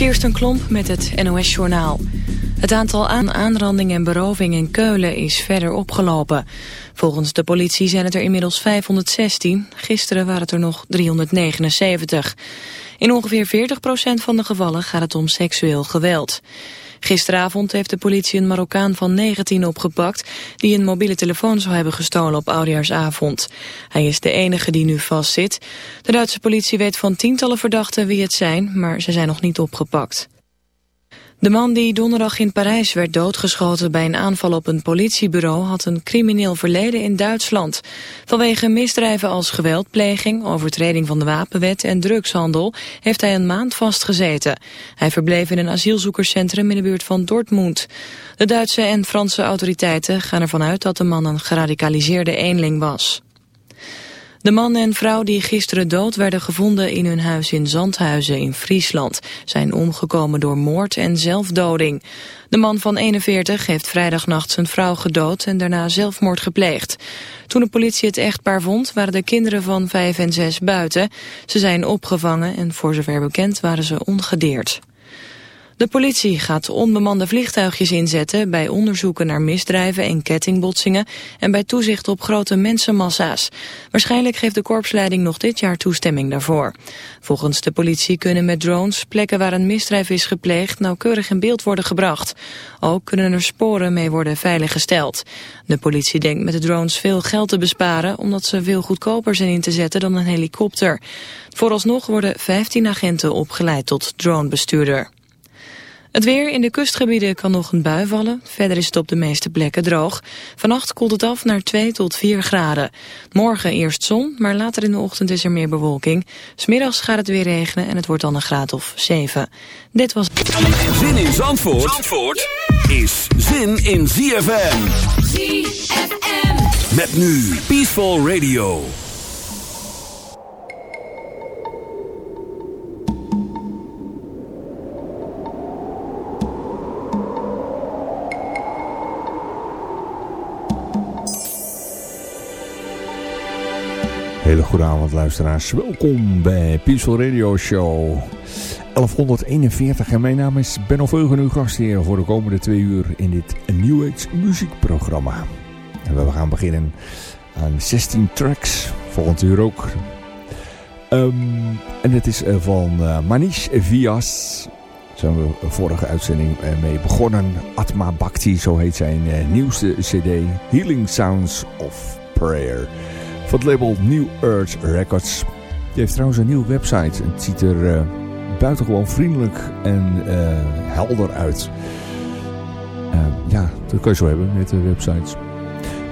Kirsten Klomp met het NOS-journaal. Het aantal aanrandingen en berovingen in Keulen is verder opgelopen. Volgens de politie zijn het er inmiddels 516. Gisteren waren het er nog 379. In ongeveer 40% van de gevallen gaat het om seksueel geweld. Gisteravond heeft de politie een Marokkaan van 19 opgepakt... die een mobiele telefoon zou hebben gestolen op Oudejaarsavond. Hij is de enige die nu vastzit. De Duitse politie weet van tientallen verdachten wie het zijn... maar ze zijn nog niet opgepakt. De man die donderdag in Parijs werd doodgeschoten bij een aanval op een politiebureau had een crimineel verleden in Duitsland. Vanwege misdrijven als geweldpleging, overtreding van de wapenwet en drugshandel heeft hij een maand vastgezeten. Hij verbleef in een asielzoekerscentrum in de buurt van Dortmund. De Duitse en Franse autoriteiten gaan ervan uit dat de man een geradicaliseerde eenling was. De man en vrouw die gisteren dood werden gevonden in hun huis in Zandhuizen in Friesland zijn omgekomen door moord en zelfdoding. De man van 41 heeft vrijdagnacht zijn vrouw gedood en daarna zelfmoord gepleegd. Toen de politie het echtpaar vond waren de kinderen van 5 en 6 buiten. Ze zijn opgevangen en voor zover bekend waren ze ongedeerd. De politie gaat onbemande vliegtuigjes inzetten bij onderzoeken naar misdrijven en kettingbotsingen en bij toezicht op grote mensenmassa's. Waarschijnlijk geeft de korpsleiding nog dit jaar toestemming daarvoor. Volgens de politie kunnen met drones plekken waar een misdrijf is gepleegd nauwkeurig in beeld worden gebracht. Ook kunnen er sporen mee worden veiliggesteld. De politie denkt met de drones veel geld te besparen omdat ze veel goedkoper zijn in te zetten dan een helikopter. Vooralsnog worden 15 agenten opgeleid tot dronebestuurder. Het weer in de kustgebieden kan nog een bui vallen. Verder is het op de meeste plekken droog. Vannacht koelt het af naar 2 tot 4 graden. Morgen eerst zon, maar later in de ochtend is er meer bewolking. Smiddags gaat het weer regenen en het wordt dan een graad of 7. Dit was... Zin in Zandvoort, Zandvoort is zin in ZFM. ZFM. Met nu Peaceful Radio. Hele goede avond luisteraars. Welkom bij Peaceful Radio Show 1141. En mijn naam is Ben Veugen, uw gastheer voor de komende twee uur in dit New Age muziekprogramma. En we gaan beginnen aan 16 tracks. Volgend uur ook. Um, en het is eh, van uh, Manish Vias. Zijn we vorige uitzending eh, mee begonnen. Atma Bhakti, zo heet zijn nieuwste cd. Healing Sounds of Prayer van het label New Earth Records. Die heeft trouwens een nieuwe website. Het ziet er uh, buitengewoon vriendelijk en uh, helder uit. Uh, ja, dat kun je zo hebben met de websites.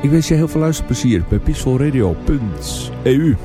Ik wens je heel veel luisterplezier bij peacefulradio.eu.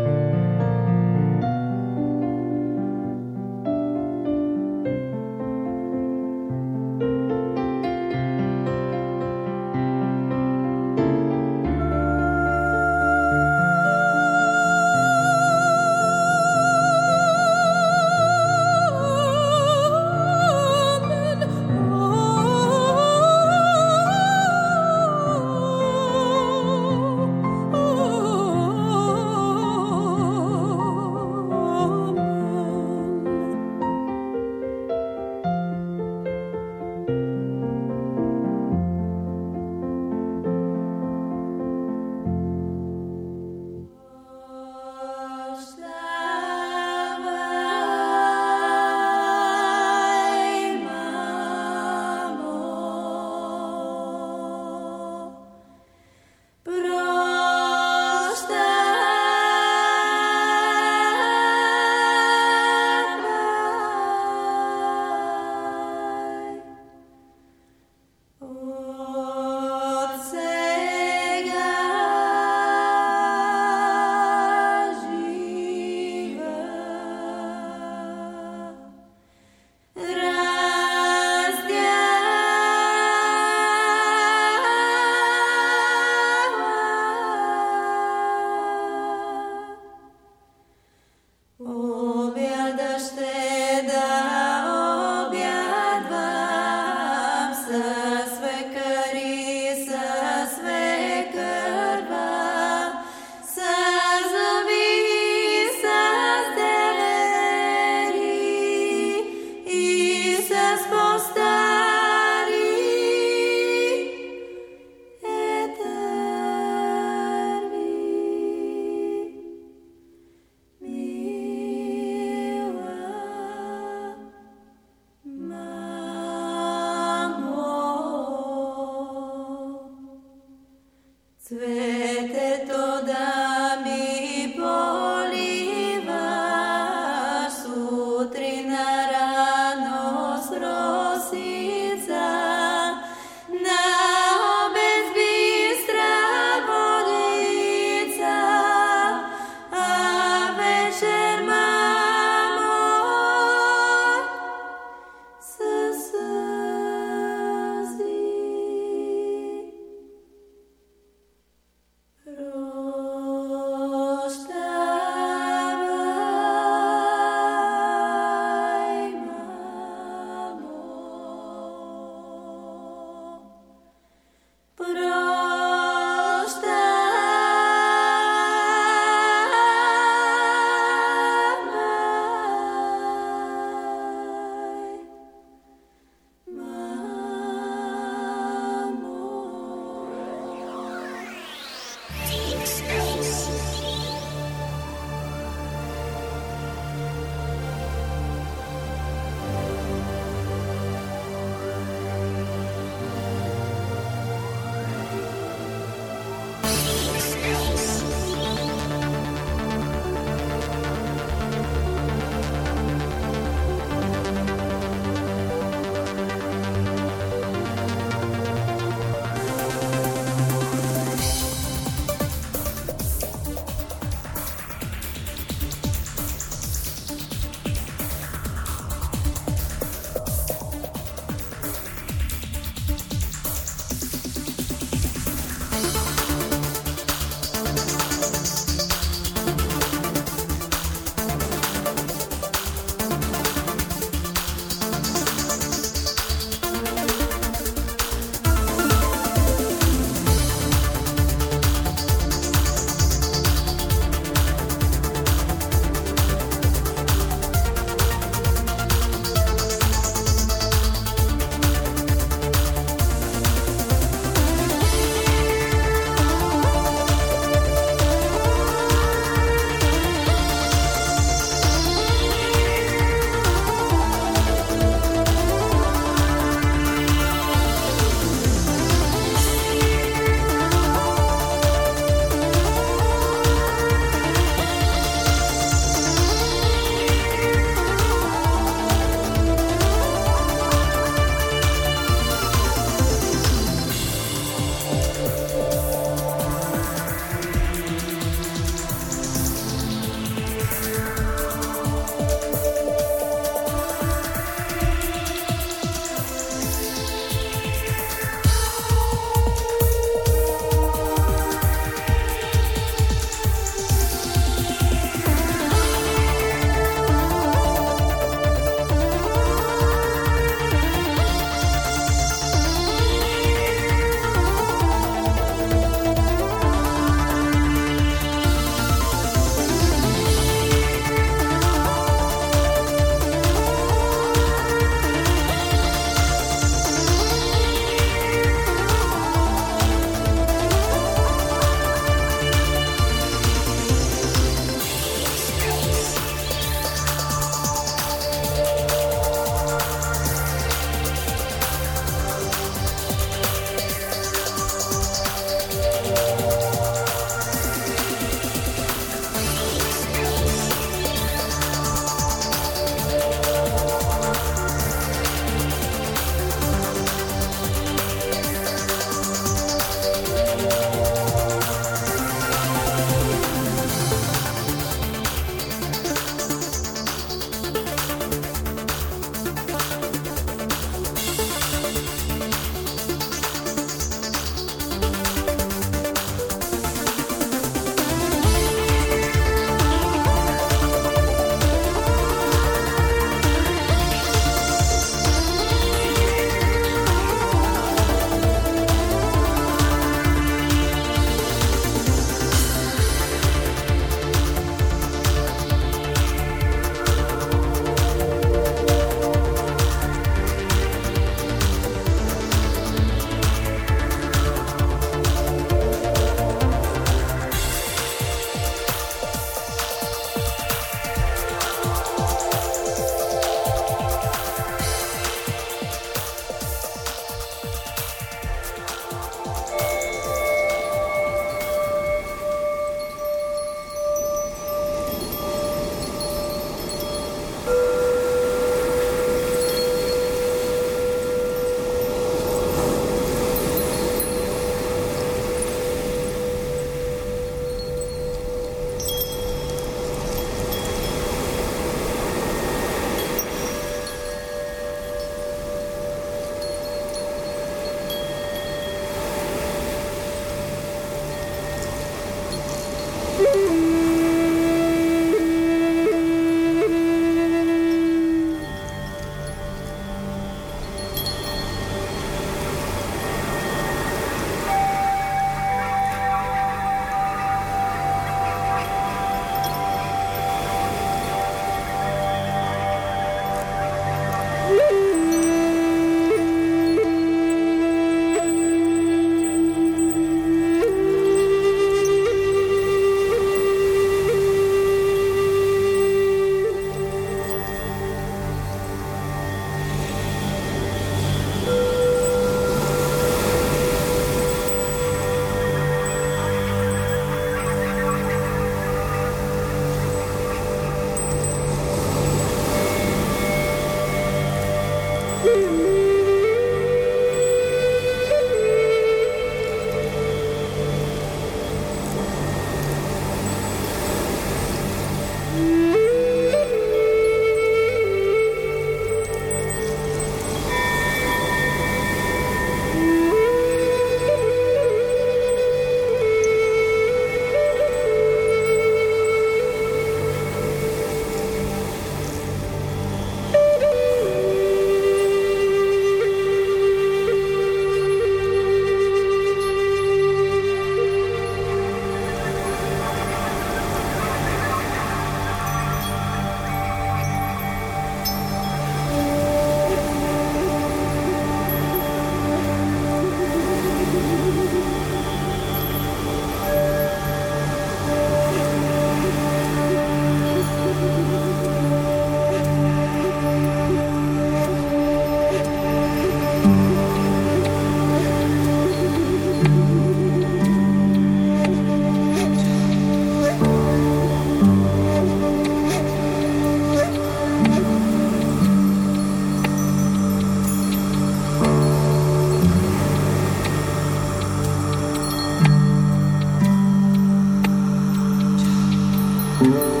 Mm-hmm.